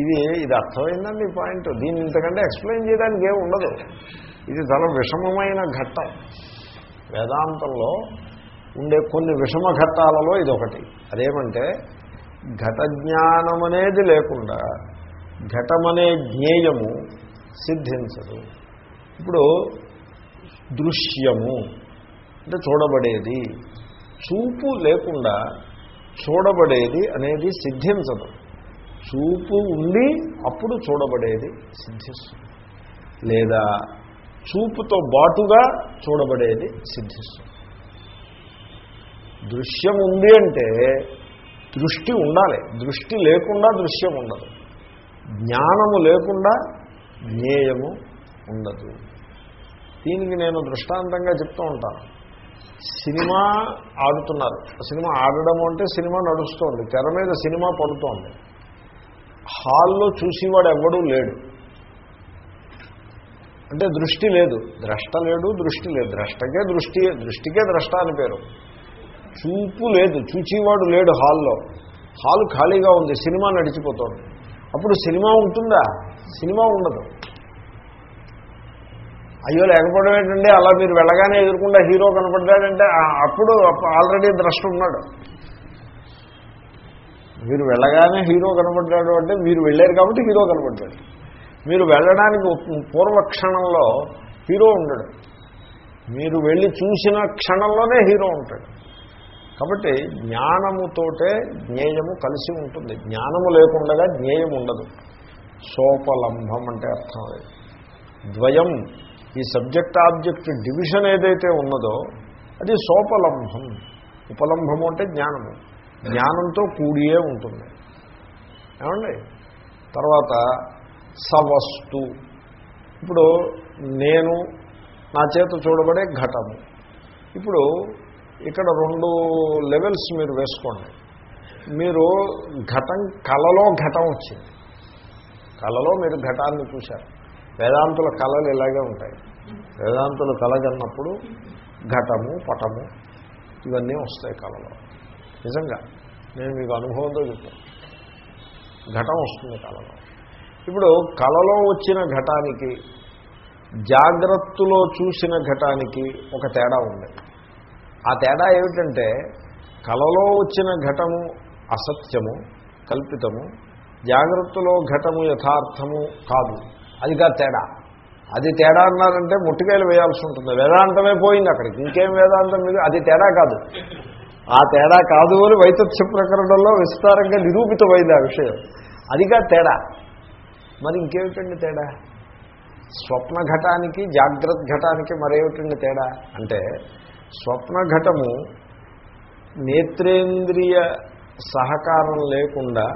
ఇది ఇది అర్థమైందండి పాయింట్? దీన్ని ఇంతకంటే ఎక్స్ప్లెయిన్ చేయడానికి ఏమి ఉండదు. ఇది చాలా విషమమైన ఘట్టం. వేదాంతంలో ఉండే కొన్ని విషమ ఘట్టాలలో ఇది ఒకటి అదేమంటే ఘట జ్ఞానం అనేది లేకుండా ఘటమనే జ్ఞేయము సిద్ధించదు. ఇప్పుడు దృశ్యము అంటే చూడబడేది. చూపు లేకుండా చూడబడేది అనేది సిద్ధించదు. చూపు ఉండి అప్పుడు చూడబడేది సిద్ధిస్తుంది. లేదా చూపుతో బాటుగా చూడబడేది సిద్ధిస్తుంది. దృశ్యం ఉంది అంటే దృష్టి ఉండాలి. దృష్టి లేకుండా దృశ్యం ఉండదు. జ్ఞానము లేకుండా జ్ఞేయము ఉండదు. దీనికి నేను దృష్టాంతంగా చెప్తూ ఉంటాను. సినిమా ఆడుతున్నారు. సినిమా ఆడడం అంటే సినిమా నడుస్తోంది. తెర మీద సినిమా పడుతోంది. హాల్లో చూసేవాడు ఎవ్వడూ లేడు. అంటే దృష్టి లేదు. ద్రష్ట లేడు దృష్టి లేదు. ద్రష్టకే దృష్టి దృష్టికే ద్రష్ట అని పేరు. చూపు లేదు. చూచేవాడు లేడు హాల్లో. హాల్ ఖాళీగా ఉంది. సినిమా నడిచిపోతుంది. అప్పుడు సినిమా ఉంటుందా? సినిమా ఉండదు. అయ్యో లేకపోవడం ఏంటంటే అలా మీరు వెళ్ళగానే ఎదురుకుండా హీరో కనపడ్డాడంటే అప్పుడు ఆల్రెడీ ద్రష్ట ఉన్నాడు. మీరు వెళ్ళగానే హీరో కనబడ్డాడు అంటే మీరు వెళ్ళారు కాబట్టి హీరో కనబడ్డాడు. మీరు వెళ్ళడానికి పూర్వ క్షణంలో హీరో ఉండడు. మీరు వెళ్ళి చూసిన క్షణంలోనే హీరో ఉంటాడు. కాబట్టి జ్ఞానముతోటే జ్ఞేయము కలిసి ఉంటుంది. జ్ఞానము లేకుండా జ్ఞేయం ఉండదు. సోపలంభం అంటే అర్థం అది. ద్వయం ఈ సబ్జెక్ట్ ఆబ్జెక్ట్ డివిజన్ ఏదైతే ఉన్నదో అది సోపలంభం. ఉపలంభము అంటే జ్ఞానము. జ్ఞానంతో కూడియే ఉంటుంది. ఏమండి? తర్వాత సవస్తు. ఇప్పుడు నేను నా చేత చూడబడే ఘటము. ఇప్పుడు ఇక్కడ రెండు లెవెల్స్ మీరు వేసుకోండి. మీరు ఘటం కళలో ఘటం వచ్చింది. కళలో మీరు ఘటాన్ని చూశారు. వేదాంతుల కళలు ఇలాగే ఉంటాయి. వేదాంతుల కళ కన్నప్పుడు ఘటము పటము ఇవన్నీ వస్తాయి కళలో. నిజంగా. నేను మీకు అనుభవంతో చెప్తాను ఘటం వస్తుంది కళలో. ఇప్పుడు కళలో వచ్చిన ఘటానికి జాగ్రత్తలో చూసిన ఘటానికి ఒక తేడా ఉంది. ఆ తేడా ఏమిటంటే కళలో వచ్చిన ఘటము అసత్యము కల్పితము జాగ్రత్తలో ఘటము యథార్థము కాదు. అది కాదు తేడా. అది తేడా అన్నారంటే ముట్టికాయలు వేయాల్సి ఉంటుంది. వేదాంతమే పోయింది అక్కడికి. ఇంకేం వేదాంతం మీద? అది తేడా కాదు. ఆ తేడా కాదు అని వైతత్స్య ప్రకరణంలో విస్తారంగా నిరూపితమైంది ఆ విషయం. అదిగా తేడా. మరి ఇంకేమిటండి తేడా? స్వప్న ఘటానికి జాగ్రత్త ఘటానికి మరేమిటండి తేడా? అంటే స్వప్న ఘటము నేత్రేంద్రియ సహకారం లేకుండా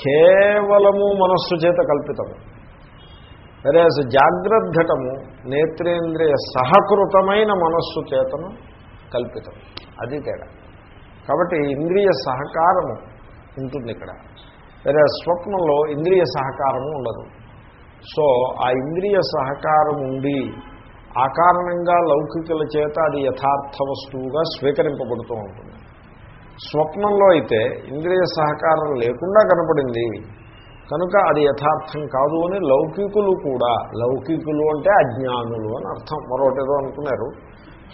కేవలము మనస్సు చేత కల్పితము. అదే జాగ్రత్త ఘటము నేత్రేంద్రియ సహకృతమైన మనస్సు చేతను కల్పితం అది తేడా. కాబట్టి ఇంద్రియ సహకారము ఉంటుంది ఇక్కడ. వేరే స్వప్నంలో ఇంద్రియ సహకారము ఉండదు. సో ఆ ఇంద్రియ సహకారం ఉండి ఆ కారణంగా లౌకికుల చేత అది యథార్థ వస్తువుగా స్వీకరింపబడుతూ ఉంటుంది. స్వప్నంలో అయితే ఇంద్రియ సహకారం లేకుండా కనపడింది. కనుక అది యథార్థం కాదు అని లౌకికులు కూడా లౌకికులు అంటే అజ్ఞానులు అని అర్థం. మరొకటేదో అనుకున్నారు.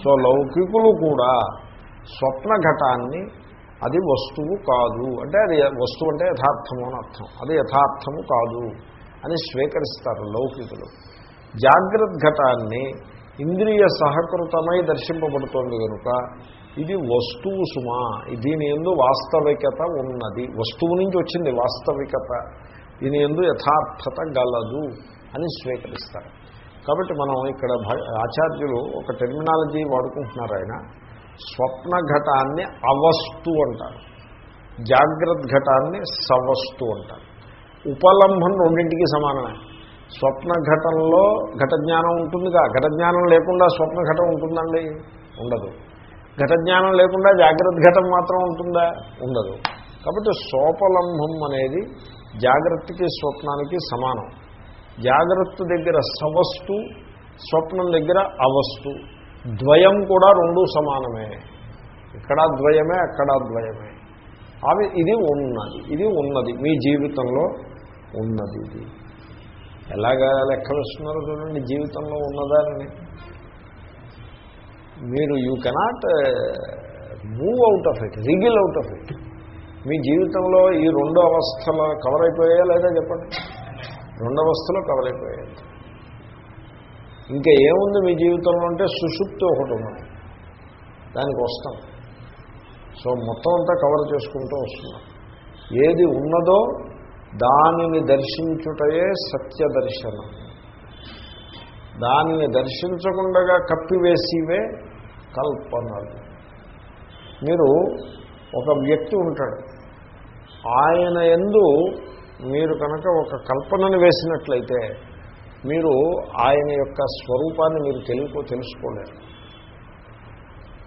సో లౌకికులు కూడా స్వప్న ఘటాన్ని అది వస్తువు కాదు. అంటే అది వస్తువు అంటే యథార్థము అని అర్థం. అది యథార్థము కాదు అని స్వీకరిస్తారు లౌకికులు. జాగ్రత్త ఘటాన్ని ఇంద్రియ సహకృతమై దర్శింపబడుతోంది కనుక ఇది వస్తువు సుమా. దీని ఎందు వాస్తవికత ఉన్నది. వస్తువు నుంచి వచ్చింది వాస్తవికత. దీని ఎందు యథార్థత గలదు అని స్వీకరిస్తారు. కాబట్టి మనం ఇక్కడ భ- ఆచార్యులు ఒక టెర్మినాలజీ వాడుకుంటున్నారు ఆయన. స్వప్న ఘటాన్ని అవస్తు అంటారు. జాగ్రత్త ఘటాన్ని సవస్తు అంటారు. ఉపలంభం రెండింటికి సమానమే. స్వప్న ఘటనలో ఘట జ్ఞానం ఉంటుందిగా. ఘట జ్ఞానం లేకుండా స్వప్న ఘటం ఉంటుందండి? ఉండదు. ఘట జ్ఞానం లేకుండా జాగ్రత్త ఘటం మాత్రం ఉంటుందా? ఉండదు. కాబట్టి సోపలంభం అనేది జాగ్రత్తకి స్వప్నానికి సమానం. జాగ్రత్త దగ్గర సవస్తు స్వప్నం దగ్గర అవస్తు. ద్వయం కూడా రెండు సమానమే. ఇక్కడ ద్వయమే అక్కడ ద్వయమే. అవి ఇది ఉన్నది ఇది ఉన్నది మీ జీవితంలో ఉన్నది ఇది. ఎలాగా లెక్క వేస్తున్నారో చూడండి జీవితంలో ఉన్నదాన్ని. మీరు you cannot move out of it wriggle out of it మీ జీవితంలో ఈ రెండు అవస్థలు కవర్ అయిపోయాయా లేదా చెప్పండి? రెండు అవస్థలు కవర్ అయిపోయాయి? ఇంకా ఏముంది మీ జీవితంలో అంటే సుషుప్తి ఒకటి ఉన్నది. దానికి వస్తాం. సో మొత్తం అంతా కవర్ చేసుకుంటూ వస్తున్నాం. ఏది ఉన్నదో దానిని దర్శించుటయే సత్య దర్శనం. దానిని దర్శించకుండా కప్పివేసివే కల్పనలు. మీరు ఒక వ్యక్తి ఉంటాడు. ఆయన ఎందు మీరు కనుక ఒక కల్పనను వేసినట్లయితే మీరు ఆయన యొక్క స్వరూపాన్ని మీరు తెలియకో తెలుసుకోలేరు.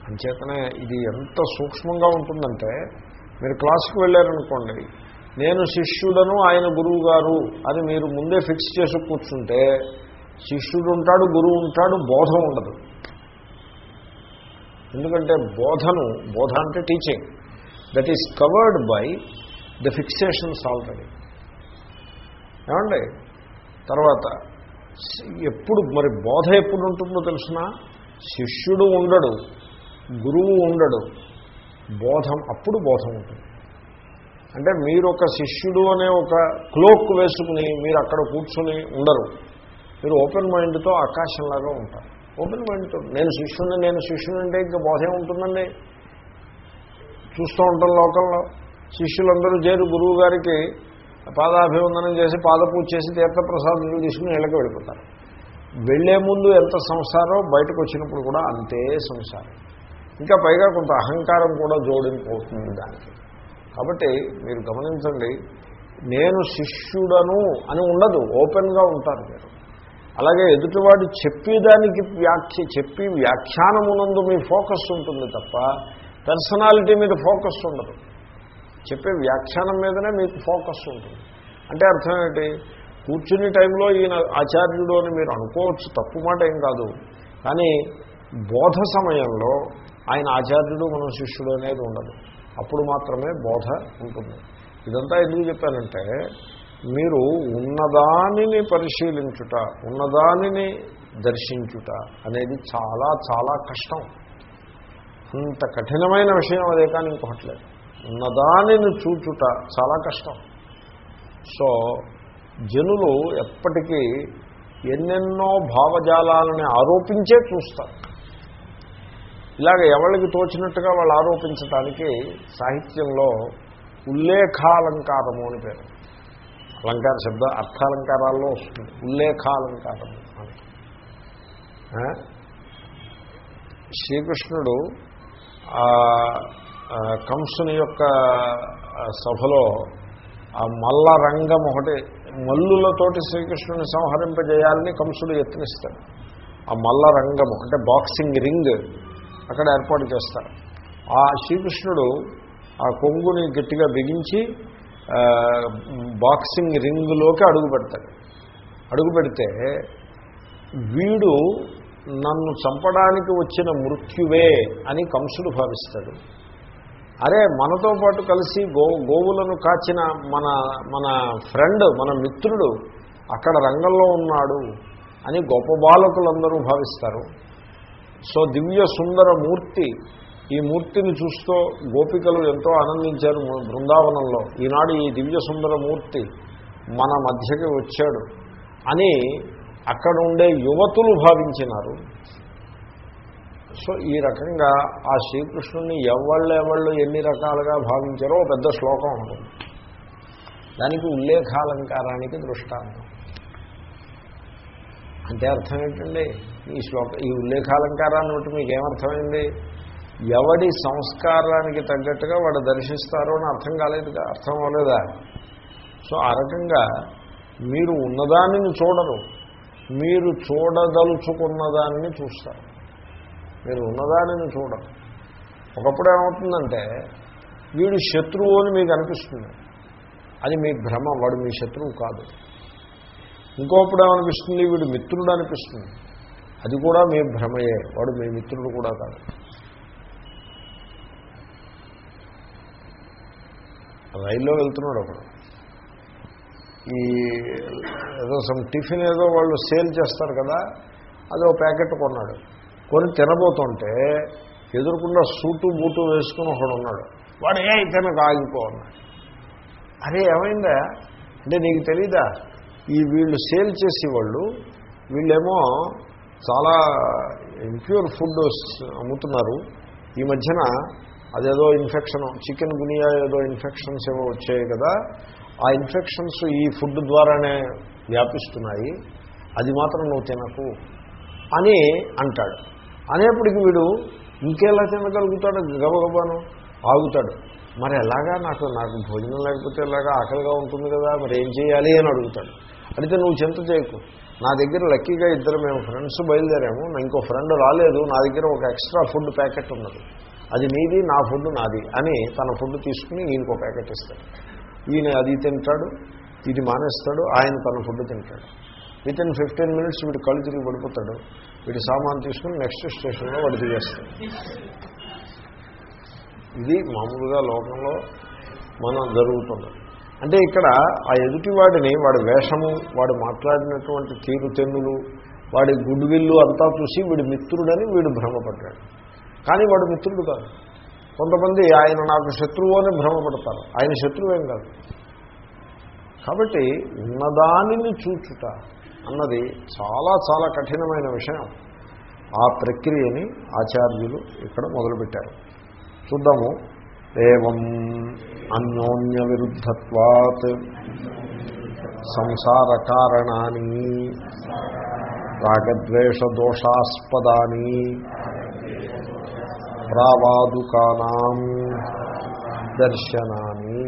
అంచేతనే ఇది ఎంత సూక్ష్మంగా ఉంటుందంటే మీరు క్లాసుకు వెళ్ళారనుకోండి నేను శిష్యుడను ఆయన గురువు గారు అని మీరు ముందే ఫిక్స్ చేసి కూర్చుంటే శిష్యుడు ఉంటాడు గురువు ఉంటాడు బోధ ఉండదు. ఎందుకంటే బోధను బోధ అంటే teaching. That is covered by the fixations already ఏమండి? తర్వాత ఎప్పుడు మరి బోధ ఎప్పుడు ఉంటుందో తెలిసిన? శిష్యుడు ఉండడు గురువు ఉండడు. బోధం అప్పుడు బోధం ఉంటుంది. అంటే మీరు ఒక శిష్యుడు అనే ఒక క్లోక్ వేసుకుని మీరు అక్కడ కూర్చొని ఉండరు. మీరు ఓపెన్ మైండ్తో ఆకాశంలాగా ఉంటారు. ఓపెన్ మైండ్తో నేను శిష్యుని నేను శిష్యుని అంటే ఇంకా బోధే ఉంటుందండి. చూస్తూ ఉంటాం లోకల్లో శిష్యులందరూ చేరు గురువు గారికి పాదాభివందనం చేసి పాదపూజ చేసి తీర్థప్రసాదం తీసుకుని ఇళ్ళకి వెళ్ళిపోతారు. వెళ్ళే ముందు ఎంత సంసారం బయటకు వచ్చినప్పుడు కూడా అంతే సంసారం. ఇంకా పైగా కొంత అహంకారం కూడా జోడింపోతుంది దానికి. కాబట్టి మీరు గమనించండి నేను శిష్యుడను అని ఉండదు ఓపెన్గా ఉంటారు మీరు. అలాగే ఎదుటివాడు చెప్పేదానికి వ్యాఖ్య చెప్పి వ్యాఖ్యానమునందు మీ ఫోకస్ ఉంటుంది తప్ప పర్సనాలిటీ మీద ఫోకస్ ఉండదు. చెప్పే వ్యాఖ్యానం మీదనే మీకు ఫోకస్ ఉంటుంది. అంటే అర్థం ఏంటి? కూర్చుని టైంలో ఈయన ఆచార్యుడు అని మీరు అనుకోవచ్చు తప్పు మాట ఏం కాదు. కానీ బోధ సమయంలో ఆయన ఆచార్యుడు మనం శిష్యుడు అనేది ఉండదు. అప్పుడు మాత్రమే బోధ ఉంటుంది. ఇదంతా ఎందుకు చెప్పానంటే మీరు ఉన్నదానిని పరిశీలించుట ఉన్నదానిని దర్శించుట అనేది చాలా చాలా కష్టం. అంత కఠినమైన విషయం అదే కానీ ఇంకొకట్లేదు ఉన్నదానిని చూచుట చాలా కష్టం. సో జనులు ఎప్పటికీ ఎన్నెన్నో భావజాలాలని ఆరోపించే చూస్తారు. ఇలాగ ఎవరికి తోచినట్టుగా వాళ్ళు ఆరోపించటానికి సాహిత్యంలో ఉల్లేఖాలంకారము అని పేరు. అలంకార శబ్ద అర్థాలంకారాల్లో వస్తుంది. ఉల్లేఖాలంకారము అని. శ్రీకృష్ణుడు కంసుని యొక్క సభలో ఆ మల్ల రంగం ఒకటి మల్లులతోటి శ్రీకృష్ణుని సంహరింపజేయాలని కంసుడు యత్నిస్తాడు. ఆ మల్ల రంగము అంటే బాక్సింగ్ రింగ్ అక్కడ ఏర్పాటు చేస్తారు. ఆ శ్రీకృష్ణుడు ఆ కొంగుని గట్టిగా బిగించి బాక్సింగ్ రింగ్లోకి అడుగు పెడతాడు. అడుగు పెడితే వీడు నన్ను చంపడానికి వచ్చిన మృత్యువే అని కంసుడు భావిస్తాడు. అరే మనతో పాటు కలిసి గో గోవులను కాచిన మన మన ఫ్రెండ్ మన మిత్రుడు అక్కడ రంగంలో ఉన్నాడు అని గొప్ప బాలకులందరూ భావిస్తారు. సో దివ్య సుందర మూర్తి ఈ మూర్తిని చూస్తూ గోపికలు ఎంతో ఆనందించారు బృందావనంలో. ఈనాడు ఈ దివ్య సుందర మూర్తి మన మధ్యకి వచ్చాడు అని అక్కడ ఉండే యువతులు భావించినారు. సో ఈ రకంగా ఆ శ్రీకృష్ణుని ఎవళ్ళు ఎవళ్ళు ఎన్ని రకాలుగా భావించారో పెద్ద శ్లోకం ఉంటుంది. దానికి ఉల్లేఖాలంకారానికి దృష్టాంతం. అంటే అర్థం ఏంటండి? ఈ శ్లోక ఈ ఉల్లేఖాలంకారాన్ని బట్టి మీకు ఏమర్థమైంది ఎవడి సంస్కారానికి తగ్గట్టుగా వాడు దర్శిస్తారో అని అర్థం కాలేదుగా అర్థం అవ్వలేదా? సో ఆ రకంగా మీరు ఉన్నదానిని చూడరు మీరు చూడదలుచుకున్నదానిని చూస్తారు. మీరు ఉన్నదానిని చూడరు. ఒకప్పుడు ఏమవుతుందంటే వీడు శత్రువు అని మీకు అనిపిస్తుంది. అది మీ భ్రమ వాడు మీ శత్రువు కాదు. ఇంకోప్పుడు ఏమనిపిస్తుంది వీడు మిత్రుడు అనిపిస్తుంది. అది కూడా మీ భ్రమయే వాడు మీ మిత్రుడు కూడా కాదు. రైల్లో వెళ్తున్నాడు ఒకడు ఈ ఏదో సమ్ టిఫిన్ ఏదో వాళ్ళు సేల్ చేస్తారు కదా అదో ప్యాకెట్ కొన్నాడు. కొని తినబోతుంటే ఎదురుకుండా సూటు బూటు వేసుకుని ఒకడు ఉన్నాడు. వాడు ఏ తినకు ఆగిపో అన్నాడు. అరే ఏమైందా? అంటే నీకు తెలీదా? ఈ వీళ్ళు సేల్ చేసేవాళ్ళు వీళ్ళేమో చాలా ఇంప్యూర్ ఫుడ్ అమ్ముతున్నారు. ఈ మధ్యన అదేదో ఇన్ఫెక్షన్ చికెన్ గునియా ఏదో ఇన్ఫెక్షన్స్ ఏవో వచ్చాయి కదా. ఆ ఇన్ఫెక్షన్స్ ఈ ఫుడ్ ద్వారానే వ్యాపిస్తున్నాయి. అది మాత్రం నువ్వు తినకు అని అంటాడు. అనేప్పటికి వీడు ఇంకెలా తినగలుగుతాడు? గబగబాను ఆగుతాడు. మరి ఎలాగా? నాకు నాకు భోజనం లేకపోతే ఎలాగా? ఆకలిగా ఉంటుంది కదా మరి ఏం చేయాలి అని అడుగుతాడు. అడిగితే నువ్వు చింత చేయకు. నా దగ్గర లక్కీగా ఇద్దరు మేము ఫ్రెండ్స్ బయలుదేరాము. నా ఇంకో ఫ్రెండ్ రాలేదు. నా దగ్గర ఒక ఎక్స్ట్రా ఫుడ్ ప్యాకెట్ ఉన్నది. అది నీది నా ఫుడ్ నాది అని తన ఫుడ్ తీసుకుని ఈయనకు ఒక ప్యాకెట్ ఇస్తాడు. ఈయన అది తింటాడు ఇది మానేస్తాడు ఆయన తన ఫుడ్ తింటాడు. విత్ ఇన్ ఫిఫ్టీన్ మినిట్స్ వీడు కళ్ళు తిరిగి పడిపోతాడు. వీడి సామాన్ తీసుకుని నెక్స్ట్ స్టేషన్లో వాడు దిగేస్తాడు ఇది మామూలుగా లోకంలో మనం జరుగుతుంది. అంటే ఇక్కడ ఆ ఎదుటివాడిని వాడి వేషము వాడు మాట్లాడినటువంటి తీరుతెన్నులు వాడి గుడ్ విల్లు అంతా చూసి వీడి మిత్రుడని వీడు భ్రమపడ్డాడు. కానీ వాడు మిత్రుడు కాదు. కొంతమంది ఆయన నాకు శత్రువు అని భ్రమపడతారు. ఆయన శత్రువేం కాదు. కాబట్టి ఉన్నదానిని చూచుట అన్నది చాలా చాలా కఠినమైన విషయం. ఆ ప్రక్రియని ఆచార్యులు ఇక్కడ మొదలుపెట్టారు. చూద్దాము. ఏం అన్యోన్య విరుద్ధత్వాత్ సంసార కారణాన్ని రాగద్వేషదోషాస్పదాన్ని ప్రావాదుకానాం దర్శనాన్ని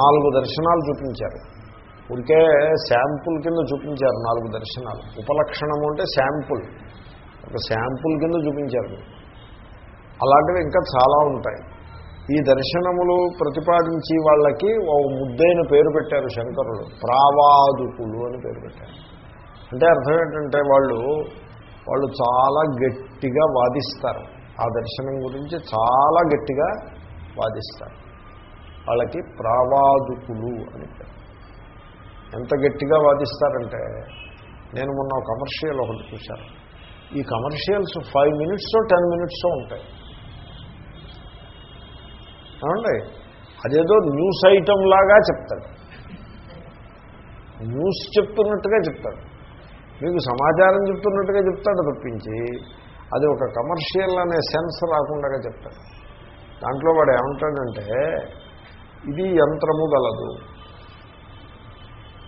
నాలుగు దర్శనాలు చూపించారు. ఉడికే శాంపుల్ కింద చూపించారు నాలుగు దర్శనాలు. ఉపలక్షణము అంటే శాంపుల్. ఒక శాంపుల్ కింద చూపించారు. అలాంటివి ఇంకా చాలా ఉంటాయి. ఈ దర్శనములు ప్రతిపాదించి వాళ్ళకి ఓ ముద్దైన పేరు పెట్టారు శంకరులు ప్రావాదుకులు అని పేరు పెట్టారు. అంటే అర్థం ఏంటంటే వాళ్ళు వాళ్ళు చాలా గట్టిగా వాదిస్తారు. ఆ దర్శనం గురించి చాలా గట్టిగా వాదిస్తారు. వాళ్ళకి ప్రావాదుకులు అని పేరు. ఎంత గట్టిగా వాదిస్తారంటే నేను మొన్న కమర్షియల్ ఒకటి చూశాను. ఈ commercials five minutes ten minutes ఉంటాయి. ఏమండి? అదేదో న్యూస్ ఐటమ్ లాగా చెప్తాడు న్యూస్ చెప్తున్నట్టుగా చెప్తాడు మీకు సమాచారం చెప్తున్నట్టుగా చెప్తాడు తప్పించి అది ఒక కమర్షియల్ అనే సెన్స్ రాకుండా చెప్తాడు దాంట్లో వాడు ఏమంటాడంటే ఇది యంత్రము గలదు.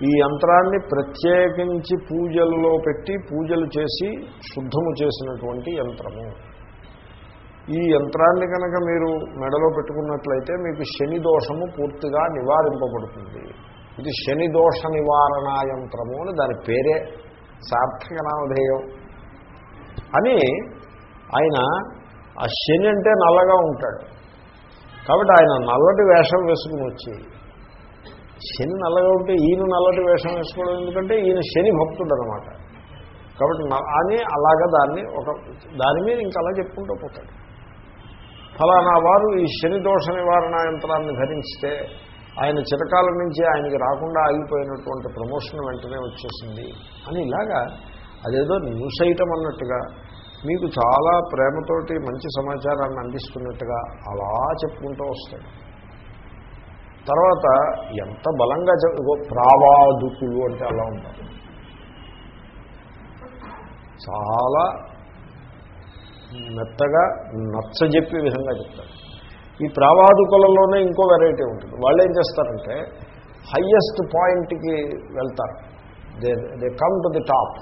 ఈ యంత్రాన్ని ప్రత్యేకించి పూజల్లో పెట్టి పూజలు చేసి శుద్ధము చేసినటువంటి యంత్రము. ఈ యంత్రాన్ని కనుక మీరు మెడలో పెట్టుకున్నట్లయితే మీకు శని దోషము పూర్తిగా నివారింపబడుతుంది. ఇది శని దోష నివారణ యంత్రము అని దాని పేరే సార్థక నామధేయం. అని ఆయన ఆ శని అంటే నల్లగా ఉంటాడు. కాబట్టి ఆయన నల్లటి వేషం వేసుకుని వచ్చి శని నల్లగా ఉంటే ఈయన నల్లటి వేషం వేసుకోవడం ఎందుకంటే ఈయన శని భక్తుడు అనమాట కాబట్టి అని అలాగా దాన్ని ఒక దాని మీద ఇంకా అలా చెప్పుకుంటూ పోతాడు. ఫలానా వారు ఈ శని దోష నివారణ యంత్రాన్ని ధరిస్తే ఆయన చిరకాలం నుంచి ఆయనకి రాకుండా ఆగిపోయినటువంటి ప్రమోషన్ వెంటనే వచ్చేసింది అని ఇలాగా అదేదో న్యూస్ ఐటమ్ అన్నట్టుగా మీకు చాలా ప్రేమతోటి మంచి సమాచారాన్ని అందిస్తున్నట్టుగా అలా చెప్పుకుంటూ వస్తాడు. తర్వాత ఎంత బలంగా ప్రావాదుకులు అంటే అలా ఉంటారు. చాలా మెత్తగా నచ్చజెప్పే విధంగా చెప్తారు. ఈ ప్రావాదుకులలోనే ఇంకో వెరైటీ ఉంటుంది. వాళ్ళు ఏం చేస్తారంటే హయ్యెస్ట్ పాయింట్కి వెళ్తారు. They they come to the top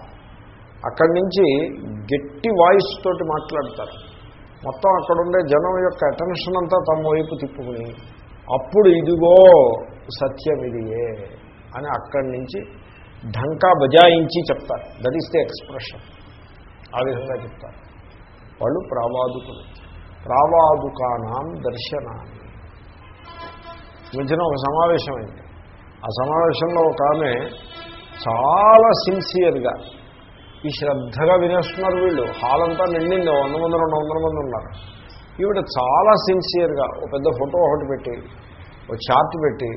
అక్కడి నుంచి గట్టి వాయిస్ తోటి మాట్లాడతారు. మొత్తం అక్కడుండే జనం యొక్క అటెన్షన్ అంతా తమ వైపు తిప్పుకుని అప్పుడు ఇదిగో సత్యం ఇదియే అని అక్కడి నుంచి ఢంకా బజాయించి చెప్తారు. దట్ ఈస్ ది ఎక్స్ప్రెషన్ ఆ విధంగా చెప్తారు. వాళ్ళు ప్రావాదుకులు. ప్రావాదుకానాం దర్శనాన్ని మధ్యన ఒక సమావేశం అయింది. ఆ సమావేశంలో ఒక ఆమె చాలా సిన్సియర్గా ఈ శ్రద్ధగా వినేస్తున్నారు వీళ్ళు. హాల్ అంతా నిండింది. వంద మంది రెండు వందల మంది ఉన్నారు. ఈవిడ చాలా సిన్సియర్గా ఒక పెద్ద ఫోటో ఒకటి పెట్టి ఒక చార్ట్ పెట్టి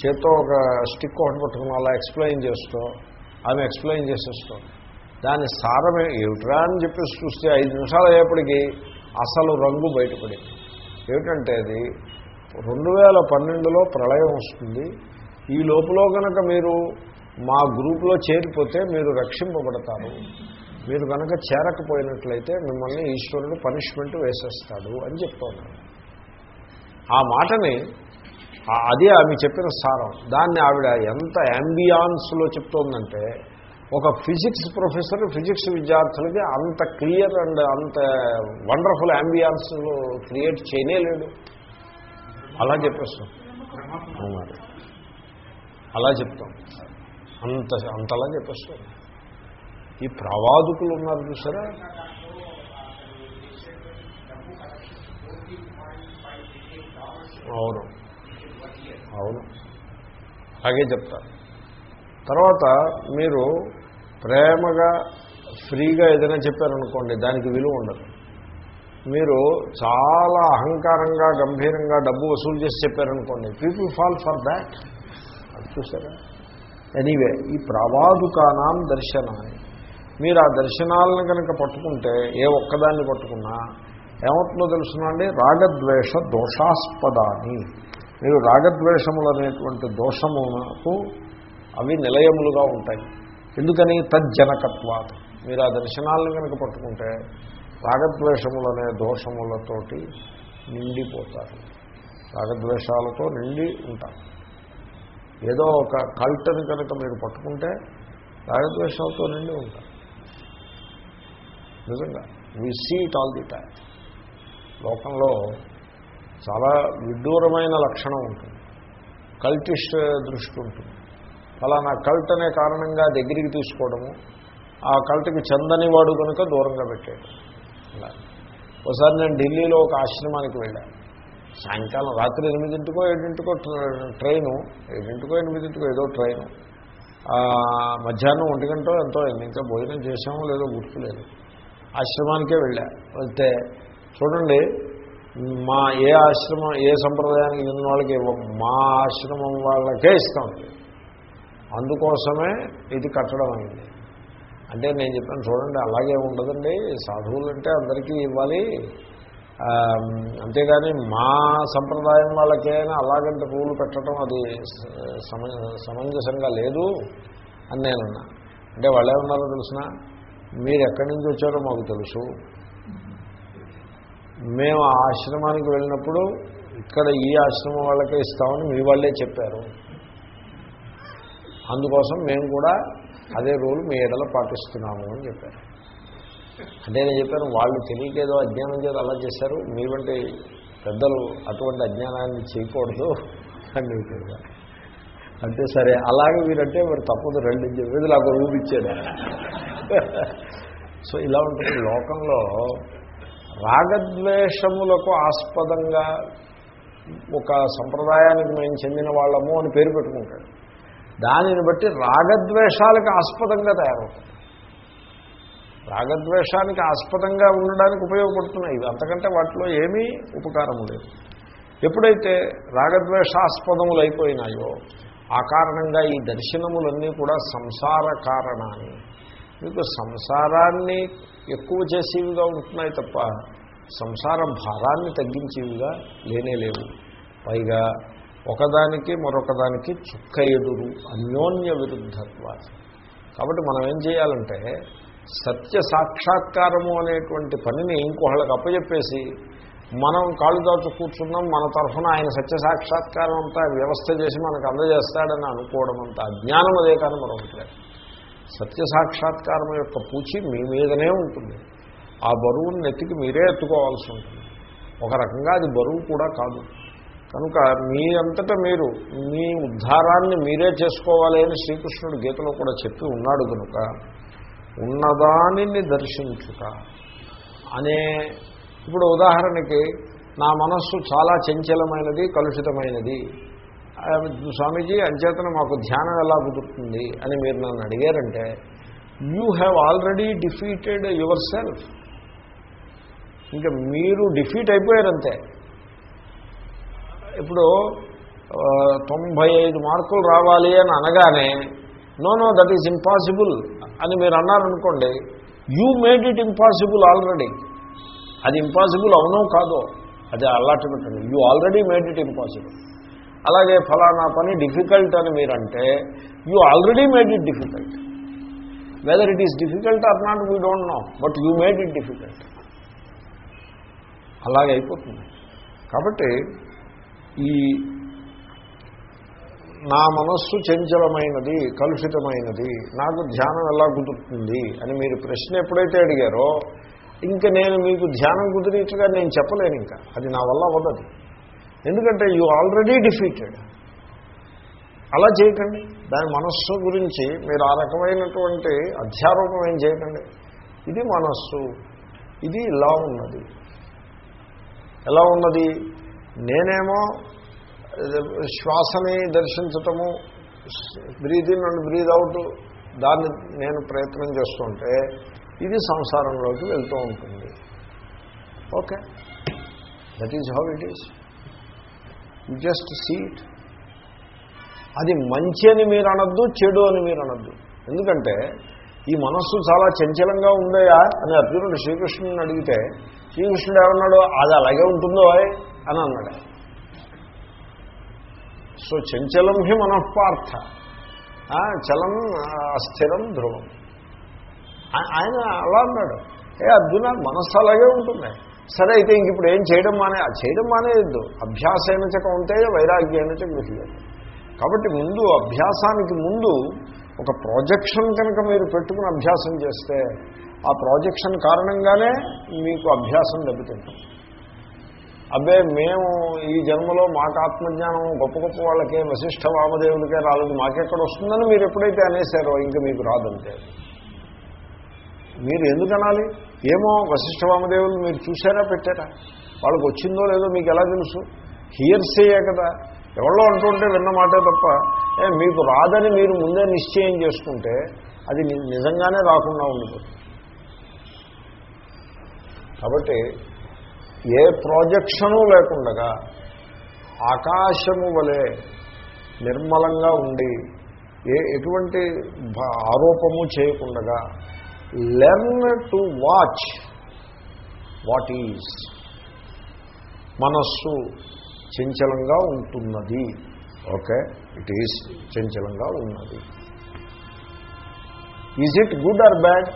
చేత్తో ఒక స్టిక్ ఒకటి పట్టుకుని అలా ఎక్స్ప్లెయిన్ చేస్తూ ఆమె ఎక్స్ప్లెయిన్ చేసేస్తూ దాని సారమే ఏమిట్రా అని చెప్పేసి చూస్తే ఐదు నిమిషాలు అయ్యేప్పటికీ అసలు రంగు బయటపడింది. ఏమిటంటే అది రెండు వేల పన్నెండులో ప్రళయం వస్తుంది. ఈ లోపల కనుక మీరు మా గ్రూప్లో చేరిపోతే మీరు రక్షింపబడతారు. మీరు కనుక చేరకపోయినట్లయితే మిమ్మల్ని ఈశ్వరుడు పనిష్మెంట్ వేసేస్తాడు అని చెప్తున్నాడు ఆ మాటని అదే ఆమె చెప్పిన సారం. దాన్ని ఆవిడ ఎంత యాంబియాన్స్లో చెప్తోందంటే ఒక ఫిజిక్స్ ప్రొఫెసర్ ఫిజిక్స్ విద్యార్థులకి అంత క్లియర్ అండ్ అంత వండర్ఫుల్ యాంబియాన్స్ క్రియేట్ చేయలేడు అలా చెప్పేస్తాం. అవును. అలా చెప్తాం. అంత అంతలా చెప్పేస్తాం. ఈ ప్రవాదుకులు ఉన్నారు చూసారా? అవును. అవును. అలాగే చెప్తారు. తర్వాత మీరు ప్రేమగా ఫ్రీగా ఏదైనా చెప్పారనుకోండి దానికి విలువ ఉండదు. మీరు చాలా అహంకారంగా గంభీరంగా డబ్బు వసూలు చేసి చెప్పారనుకోండి పీపుల్ ఫాల్ ఫర్ దాట్ అది చూసారా? ఎనీవే ఈ ప్రవాదుకానాం దర్శనాన్ని మీరు ఆ దర్శనాలను కనుక పట్టుకుంటే ఏ ఒక్కదాన్ని పట్టుకున్నా ఏమవుతుందో తెలుసునండి రాగద్వేష దోషాస్పదాన్ని. మీరు రాగద్వేషములు అనేటువంటి దోషమునకు అవి నిలయములుగా ఉంటాయి. ఎందుకని? తజ్జనకత్వాత్. మీరు ఆ దర్శనాలను కనుక పట్టుకుంటే రాగద్వేషములనే దోషములతోటి నిండిపోతారు. రాగద్వేషాలతో నిండి ఉంటారు. ఏదో ఒక కల్టని కనుక మీరు పట్టుకుంటే రాగద్వేషాలతో నిండి ఉంటారు. నిజంగా. We see it all the time లోకంలో చాలా విడ్డూరమైన లక్షణం ఉంటుంది. కల్టిస్ట్ దృష్టి ఉంటుంది. ఫలానా కల్ట్ అనే కారణంగా దగ్గరికి తీసుకోవడము ఆ కల్ట్కి చెందని వాడు కనుక దూరంగా పెట్టేయడం అలా. ఒకసారి నేను ఢిల్లీలో ఒక ఆశ్రమానికి వెళ్ళాను సాయంకాలం రాత్రి ఎనిమిదింటికో ఏడింటికో ట్రైను ఏడింటికో ఎనిమిదింటికో ఏదో ట్రైను. మధ్యాహ్నం ఒంటి గంట ఎంతో ఇంకా భోజనం చేసామో లేదో గుర్తులేదు. ఆశ్రమానికే వెళ్ళా. వెళ్తే చూడండి మా ఏ ఆశ్రమం ఏ సంప్రదాయానికి చెందిన వాళ్ళకి మా ఆశ్రమం వాళ్ళకే ఇస్తాం అందుకోసమే ఇది కట్టడం అయింది. అంటే నేను చెప్పాను చూడండి అలాగే ఉండదండి సాధువులు అంటే అందరికీ ఇవ్వాలి. అంతేగాని మా సంప్రదాయం వాళ్ళకైనా అలాగంటే రూలు పెట్టడం అది సమ సమంజసంగా లేదు అని నేనున్నా. అంటే వాళ్ళే ఏమన్నారో తెలిసిన? మీరు ఎక్కడి నుంచి వచ్చారో మాకు తెలుసు. మేము ఆ ఆశ్రమానికి వెళ్ళినప్పుడు ఇక్కడ ఈ ఆశ్రమం వాళ్ళకే ఇస్తామని మీ వాళ్ళే చెప్పారు. అందుకోసం మేము కూడా అదే రూల్ మీ ఏడలో పాటిస్తున్నాము అని చెప్పారు. అంటే నేను చెప్పాను వాళ్ళు తెలియకేదో అజ్ఞానం చేత అలా చేశారు. మీ వంటి పెద్దలు అటువంటి అజ్ఞానాన్ని చేయకూడదు అని నేను అంటే సరే అలాగే వీరంటే మరి తప్పదు రెండు వీధులు ఒక నాకు ఇచ్చాడు సో ఇలా ఉంటుంది లోకంలో. రాగద్వేషములకు ఆస్పదంగా ఒక సంప్రదాయానికి మేము చెందిన వాళ్ళము అని పేరు పెట్టుకుంటాడు. దానిని బట్టి రాగద్వేషాలకు ఆస్పదంగా తయారవుతుంది. రాగద్వేషానికి ఆస్పదంగా ఉండడానికి ఉపయోగపడుతున్నాయి. ఇవి అంతకంటే వాటిలో ఏమీ ఉపకారం లేదు. ఎప్పుడైతే రాగద్వేషాస్పదములు అయిపోయినాయో ఆ కారణంగా ఈ దర్శనములన్నీ కూడా సంసార కారణాన్ని. మీకు సంసారాన్ని ఎక్కువ చేసేవిగా ఉంటున్నాయి తప్ప సంసార భారాన్ని తగ్గించేవిగా లేనే లేవు. పైగా ఒకదానికి మరొకదానికి చుక్క ఎదురు అన్యోన్య విరుద్ధత్వాలు. కాబట్టి మనం ఏం చేయాలంటే సత్య సాక్షాత్కారము అనేటువంటి పనిని ఇంకొకళ్ళకి అప్పచెప్పేసి మనం కాళ్ళు దాచు కూర్చున్నాం మన తరఫున ఆయన సత్య సాక్షాత్కారం అంతా వ్యవస్థ చేసి మనకు అందజేస్తాడని అనుకోవడం అంత అజ్ఞానం అదే కానీ మరొకటి. సత్య సాక్షాత్కారం యొక్క పూచి మీ మీదనే ఉంటుంది. ఆ బరువుని నెత్తికి మీరే ఎత్తుకోవాల్సి ఉంటుంది. ఒక రకంగా అది బరువు కూడా కాదు. కనుక మీ అంతటా మీరు మీ ఉద్ధారాన్ని మీరే చేసుకోవాలి అని శ్రీకృష్ణుడు గీతలో కూడా చెప్పి ఉన్నాడు కనుక ఉన్నదానిని దర్శించుట అనే ఇప్పుడు ఉదాహరణకి నా మనస్సు చాలా చంచలమైనది కలుషితమైనది. స్వామీజీ అంచేతన మాకు ధ్యానం ఎలా కుదురుతుంది అని మీరు నన్ను అడిగారంటే you have already defeated yourself ఇంకా మీరు డిఫీట్ అయిపోయారంతే. ఇప్పుడు తొంభై ఐదు మార్కులు రావాలి అని అనగానే no no that is impossible అని మీరు అన్నారనుకోండి you made it impossible already అది ఇంపాసిబుల్ అవునో కాదో అది అలాంటి పెట్టండి. You already made it impossible అలాగే ఫలానా పని డిఫికల్ట్ అని మీరంటే you already made it difficult whether it is difficult or not we don't know but you made it difficult అలాగే అయిపోతుంది. కాబట్టి ఈ నా మనస్సు చంచలమైనది కలుషితమైనది నాకు ధ్యానం ఎలా కుదురుతుంది అని మీరు ప్రశ్న ఎప్పుడైతే అడిగారో ఇంకా నేను మీకు ధ్యానం కుదిరిట్టుగా నేను చెప్పలేను ఇంకా. అది నా వల్ల అవ్వదు. ఎందుకంటే యూ ఆల్రెడీ డిఫీటెడ్ అలా చేయకండి. దాని మనస్సు గురించి మీరు ఆ రకమైనటువంటి అధ్యారూపం ఏం చేయకండి. ఇది మనస్సు. ఇది ఇలా ఉన్నది. ఎలా ఉన్నది? నేనేమో శ్వాసని దర్శించటము breathe in and breathe out దాన్ని నేను ప్రయత్నం చేస్తుంటే ఇది సంసారంలోకి వెళ్తూ ఉంటుంది. Okay? That is how it is you just sit అది మంచి అని మీరు అనొద్దు చెడు అని మీరు అనొద్దు. ఎందుకంటే ఈ మనస్సు చాలా చంచలంగా ఉందయా అని అర్జునుడు శ్రీకృష్ణుని అడిగితే శ్రీకృష్ణుడు ఏమన్నాడు? అది అలాగే ఉంటుందో అని అన్నాడు. సో చంచలం హి మనఃపార్థ చలం అస్థిరం ధ్రువం. ఆయన అలా అన్నాడు. ఏ అర్జున మనస్సు అలాగే ఉంటుంది. సరే అయితే ఇంక ఇప్పుడు ఏం చేయడం మానే చేయడం మానేయద్దు. అభ్యాసైన చ ఉంటే వైరాగ్యైన చ కాబట్టి ముందు అభ్యాసానికి ముందు ఒక ప్రాజెక్షన్ కనుక మీరు పెట్టుకుని అభ్యాసం చేస్తే ఆ ప్రాజెక్షన్ కారణంగానే మీకు అభ్యాసం దెబ్బతింటుంది. అబ్బే మేము ఈ జన్మలో మాకు ఆత్మజ్ఞానం గొప్ప గొప్ప వాళ్ళకే వశిష్ఠ వామదేవులకే రాలేదు మాకెక్కడ వస్తుందని మీరు ఎప్పుడైతే అనేసారో ఇంకా మీకు రాదంతే. మీరు ఎందుకు అనాలి? ఏమో వశిష్ఠ వామదేవులు మీరు చూసారా పెట్టారా? వాళ్ళకి వచ్చిందో లేదో మీకు ఎలా తెలుసు? హియర్సేయే కదా. ఎవరో అంటుంటే విన్న మాటే తప్ప ఏ మీకు రాదని మీరు ముందే నిశ్చయం చేసుకుంటే అది నిజంగానే రాకుండా ఉండిపోతుంది కాబట్టి ఏ ప్రాజెక్షను లేకుండగా ఆకాశము వలె నిర్మలంగా ఉండి ఏ ఎటువంటి భ- ఆరోపము చేయకుండగా learn to watch what is. మనస్సు చంచలంగా ఉంటున్నది. ఓకే? ఇట్ ఈజ్ చంచలంగా ఉన్నది. Is it good or bad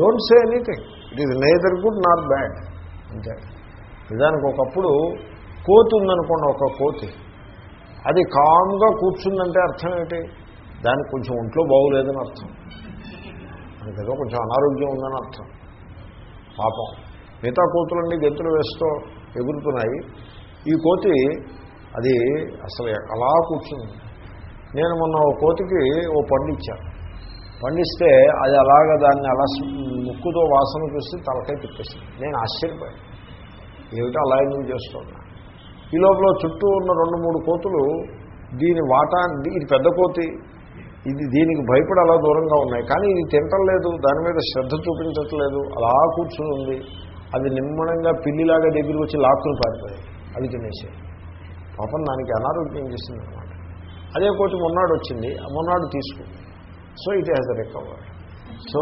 don't say anything it is neither good not bad అంతే. నిజానికి ఒకప్పుడు కోతి ఉందనుకోండి ఒక కోతి. అది కామ్గా కూర్చుందంటే అర్థం ఏంటి? దానికి కొంచెం ఒంట్లో బాగోలేదని అర్థం. ఏదో కొంచెం అనారోగ్యం ఉందని అర్థం. పాపం. మిగతా కోతులన్నీ గెంతులు వేస్తూ ఎగురుతున్నాయి. ఈ కోతి అది అసలు అలా కూర్చుంది. నేను మొన్న ఓ కోతికి ఓ పండు ఇచ్చాను పండిస్తే అది అలాగ దాన్ని అలా ముక్కుతో వాసన చూసి తలకాయ తిప్పేసింది. నేను ఆశ్చర్యపోయాను. ఏమిటో అలా ఎందుకు చేస్తున్నా ఈ లోపల చుట్టూ ఉన్న రెండు మూడు కోతులు దీని వాటా ఇది పెద్ద కోతి. ఇది దీనికి భయపడి అలా దూరంగా ఉన్నాయి. కానీ ఇది తింటలేదు దాని మీద శ్రద్ధ చూపించట్లేదు అలా కూర్చుని ఉంది. అది నిమ్మడంగా పిల్లిలాగా దగ్గరికి వచ్చి లాక్కులు పారిపోయాయి. అవి తినేసి పాపం దానికి అనారోగ్యం చేసింది అనమాట అదే కోటి మొన్నాడు వచ్చింది ఆ మొన్నాడు తీసుకుంది. So it has recover so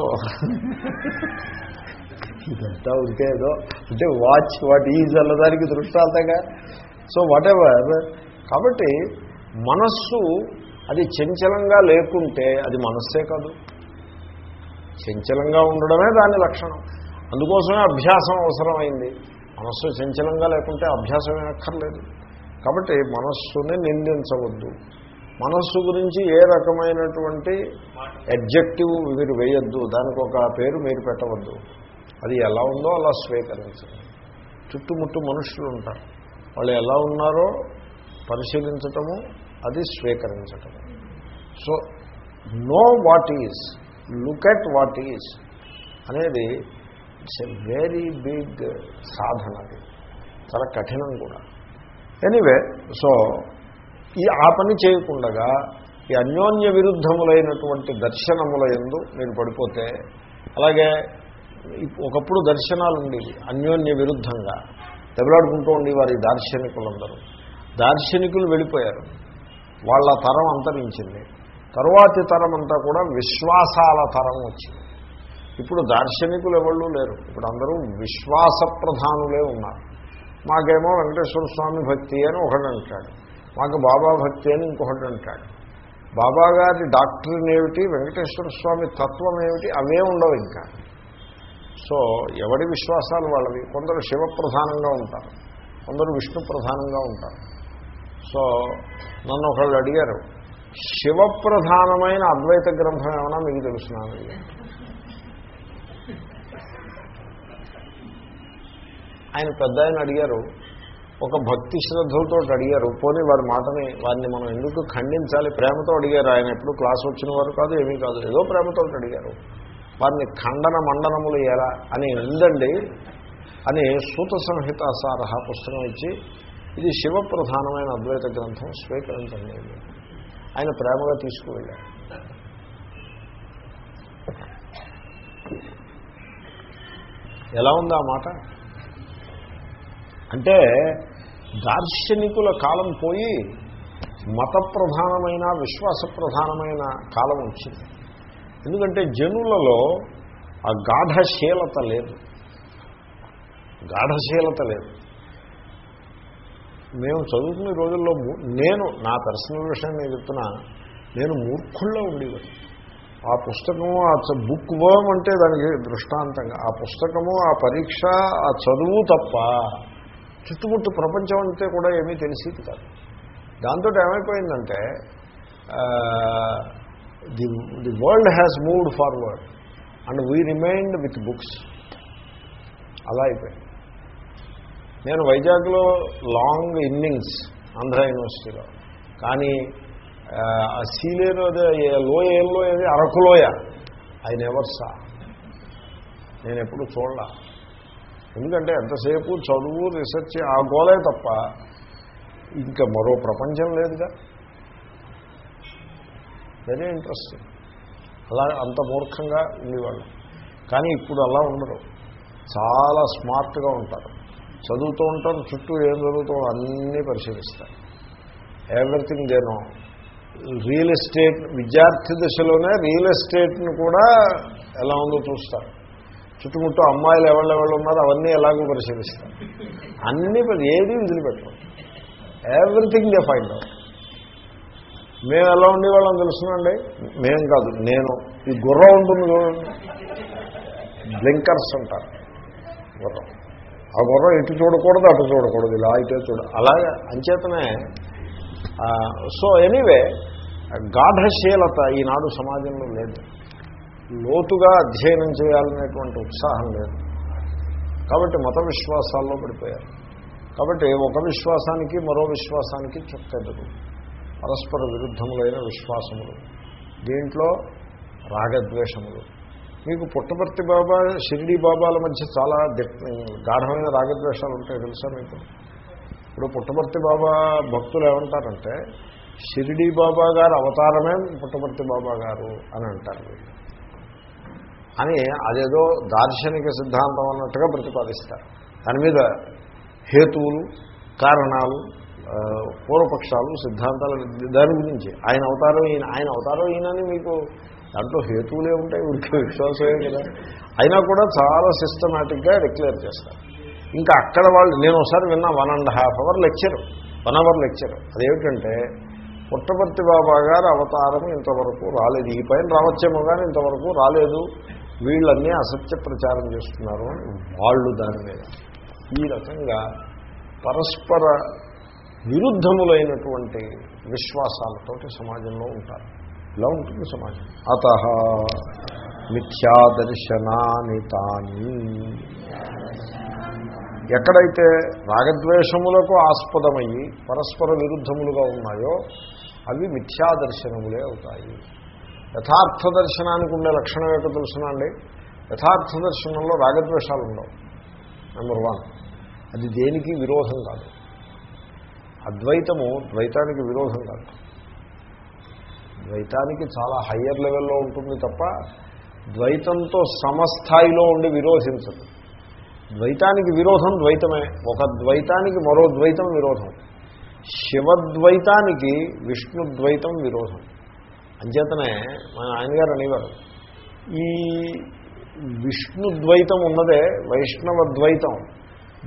ఇదంతా ఉంటే ఏదో అంటే వాచ్ వాట్ ఈజ్ అన్నదానికి దృష్టాంతంగా. సో వాట్ ఎవర్ కాబట్టి మనస్సు అది చంచలంగా లేకుంటే అది మనస్సే కాదు. చంచలంగా ఉండడమే దాని లక్షణం. అందుకోసమే అభ్యాసం అవసరమైంది. మనస్సు చంచలంగా లేకుంటే అభ్యాసం ఏమక్కర్లేదు. కాబట్టి మనస్సుని నిందించవద్దు. మనస్సు గురించి ఏ రకమైనటువంటి ఎడ్జెక్టివ్ మీరు వేయొద్దు. దానికి ఒక పేరు మీరు పెట్టవద్దు. అది ఎలా ఉందో అలా స్వీకరించండి. చుట్టుముట్టు మనుషులు ఉంటారు. వాళ్ళు ఎలా ఉన్నారో పరిశీలించటము అది స్వీకరించటం. So no what is look at what is అనేది ఇట్స్ ఎ వెరీ బిగ్ సాధన అది. చాలా కఠినం కూడా. ఎనీవే సో ఈ ఆ పని చేయకుండగా ఈ అన్యోన్య విరుద్ధములైనటువంటి దర్శనముల ఎందు మీరు పడిపోతే అలాగే ఒకప్పుడు దర్శనాలు ఉండేవి అన్యోన్య విరుద్ధంగా. దెబ్బలాడుకుంటూ ఉండేవారు ఈ దార్శనికులందరూ. దార్శనికులు వెళ్ళిపోయారు. వాళ్ళ తరం అంతరించింది తరువాతి తరం అంతా కూడా విశ్వాసాల తరం వచ్చింది. ఇప్పుడు దార్శనికులు ఎవళ్ళు లేరు. ఇప్పుడు అందరూ విశ్వాస ప్రధానులే ఉన్నారు. మాకేమో వెంకటేశ్వర స్వామి భక్తి అని ఒకడు అంటాడు. మాకు బాబా భక్తి అని ఇంకొకటి అంటాడు. బాబా గారి డాక్టర్ని ఏమిటి? వెంకటేశ్వర స్వామి తత్వం ఏమిటి? అవే ఉండవు ఇంకా. సో ఎవడి విశ్వాసాలు వాళ్ళవి? కొందరు శివ ప్రధానంగా ఉంటారు. కొందరు విష్ణు ప్రధానంగా ఉంటారు. సో నన్ను ఒకళ్ళు అడిగారు శివ ప్రధానమైన అద్వైత గ్రంథం ఏమైనా మీకు తెలుసున్నాను ఆయన పెద్ద ఆయన అడిగారు ఒక భక్తి శ్రద్ధలతో అడిగారు పోనీ వారి మాటని వారిని మనం ఎందుకు ఖండించాలి? ప్రేమతో అడిగారు ఆయన ఎప్పుడు క్లాస్ వచ్చిన వారు కాదు ఏమీ కాదు ఏదో ప్రేమతో అడిగారు. వారిని ఖండన మండనములు ఎలా అని ఉందండి అని సూత సంహిత సారహ పుస్తకం ఇచ్చి ఇది శివ ప్రధానమైన అద్వైత గ్రంథం స్వీకరించండి. ఆయన ప్రేమగా తీసుకువెళ్ళారు ఎలా ఉంది ఆ మాట? అంటే దార్శనికుల కాలం పోయి మత ప్రధానమైన విశ్వాస ప్రధానమైన కాలం వచ్చింది. ఎందుకంటే జనులలో ఆ గాఢశీలత లేదు. గాఢశీలత లేదు. మేము చదువుకునే రోజుల్లో ము- నేను నా పర్సనల్ విషయం నేను చెప్తున్నా నేను మూర్ఖుల్లో ఉండేవాడు ఆ పుస్తకము ఆ బుక్ వర్మ్ అంటే దానికి దృష్టాంతంగా ఆ పుస్తకము ఆ పరీక్ష ఆ చదువు తప్ప చుట్టుముట్టు ప్రపంచం అంతే కూడా ఏమీ తెలిసేది కాదు. దాంతో ఏమైపోయిందంటే the the world has moved forward and we remained with books అలా అయిపోయింది. నేను వైజాగ్లో లాంగ్ ఇన్నింగ్స్ ఆంధ్ర యూనివర్సిటీలో. కానీ ఆ, సీలేరు అదే లోయ ఏల్లో లోయ అరకులోయ ఐ నెవర్ సా. నేను ఎప్పుడు చూడలా. ఎందుకంటే ఎంతసేపు చదువు రీసెర్చ్ ఆ గోలే తప్ప ఇంకా మరో ప్రపంచం లేదుగా. వెరీ ఇంట్రెస్టింగ్ అలా అంత మూర్ఖంగా ఉండేవాళ్ళు. కానీ ఇప్పుడు అలా ఉండరు. చాలా స్మార్ట్గా ఉంటారు. చదువుతూ ఉంటారు చుట్టూ ఏం జరుగుతుందో అన్నీ పరిశీలిస్తారు ఎవ్రీథింగ్ దేనో రియల్ ఎస్టేట్ విద్యార్థి దశలోనే రియల్ ఎస్టేట్ని కూడా ఎలా ఉందో చూస్తారు. చుట్టుముట్టు అమ్మాయిలు ఎవళ్ళెవళ్ళు ఉన్నారో అవన్నీ ఎలాగో పరిశీలిస్తారు. అన్నీ ఏది వదిలిపెట్టరు ఎవ్రీథింగ్ దే ఫైండ్ అవుట్ మేము ఎలా ఉండేవాళ్ళం తెలుసునండి? మేం కాదు నేను. ఈ గుర్రం ఉంటుంది చూడండి. బ్లింకర్స్ అంటారు. గుర్రం. ఆ గుర్రం ఇటు చూడకూడదు అటు చూడకూడదు ఇలా అయితే చూడ అలాగే అంచేతనే సో ఎనీవే గాఢశీలత ఈనాడు సమాజంలో లేదు. లోతుగా అధ్యయనం చేయాలనేటువంటి ఉత్సాహం లేదు. కాబట్టి మత విశ్వాసాల్లో పడిపోయారు. కాబట్టి ఒక విశ్వాసానికి మరో విశ్వాసానికి చుక్కెదరు పరస్పర విరుద్ధములైన విశ్వాసములు. దీంట్లో రాగద్వేషములు. మీకు పుట్టపర్తి బాబా షిరిడి బాబాల మధ్య చాలా గాఢమైన రాగద్వేషాలు ఉంటాయి తెలుసా మీకు? ఇప్పుడు పుట్టపర్తి బాబా భక్తులు ఏమంటారంటే షిరిడి బాబా గారు అవతారమే పుట్టపర్తి బాబా గారు అని అంటారు. వీళ్ళు. అని అదేదో దార్శనిక సిద్ధాంతం అన్నట్టుగా ప్రతిపాదిస్తారు. దాని మీద హేతువులు కారణాలు పూర్వపక్షాలు సిద్ధాంతాలు దాని గురించి. ఆయన అవతారం ఈయన ఆయన అవతారం ఈయనని మీకు దాంట్లో హేతువులే ఉంటాయి ఉడికి విశ్వాసమే కదా. అయినా కూడా చాలా సిస్టమేటిక్గా డిక్లేర్ చేస్తారు. ఇంకా అక్కడ వాళ్ళు నేను ఒకసారి విన్నా one and half hour lecture one hour lecture అదేమిటంటే పుట్టపర్తి బాబా గారు అవతారం ఇంతవరకు రాలేదు. ఈ పైన రావచ్చేమో కానీ ఇంతవరకు రాలేదు. వీళ్ళన్నీ అసత్య ప్రచారం చేస్తున్నారు అని వాళ్ళు దాని మీద. ఈ రకంగా పరస్పర విరుద్ధములైనటువంటి విశ్వాసాలతోటి సమాజంలో ఉంటారు. ఇలా ఉంటుంది సమాజం. అత మిథ్యాదర్శనాని తాని. ఎక్కడైతే రాగద్వేషములకు ఆస్పదమయ్యి పరస్పర విరుద్ధములుగా ఉన్నాయో అవి మిథ్యాదర్శనములే అవుతాయి. యథార్థ దర్శనానికి ఉండే లక్షణం ఏంటో తెలుసునండి యథార్థ దర్శనంలో రాగద్వేషాలు ఉండవు. నెంబర్ వన్ అది దేనికి విరోధం కాదు. అద్వైతము ద్వైతానికి విరోధం కాదు. ద్వైతానికి చాలా హయ్యర్ లెవెల్లో ఉంటుంది తప్ప ద్వైతంతో సమస్థాయిలో ఉండి విరోధించదు. ద్వైతానికి విరోధం ద్వైతమే. ఒక ద్వైతానికి మరో ద్వైతం విరోధం. శివద్వైతానికి విష్ణుద్వైతం విరోధం. అంచేతనే మన ఆయనగారు అనేవారు ఈ విష్ణుద్వైతం ఉన్నదే వైష్ణవ ద్వైతం.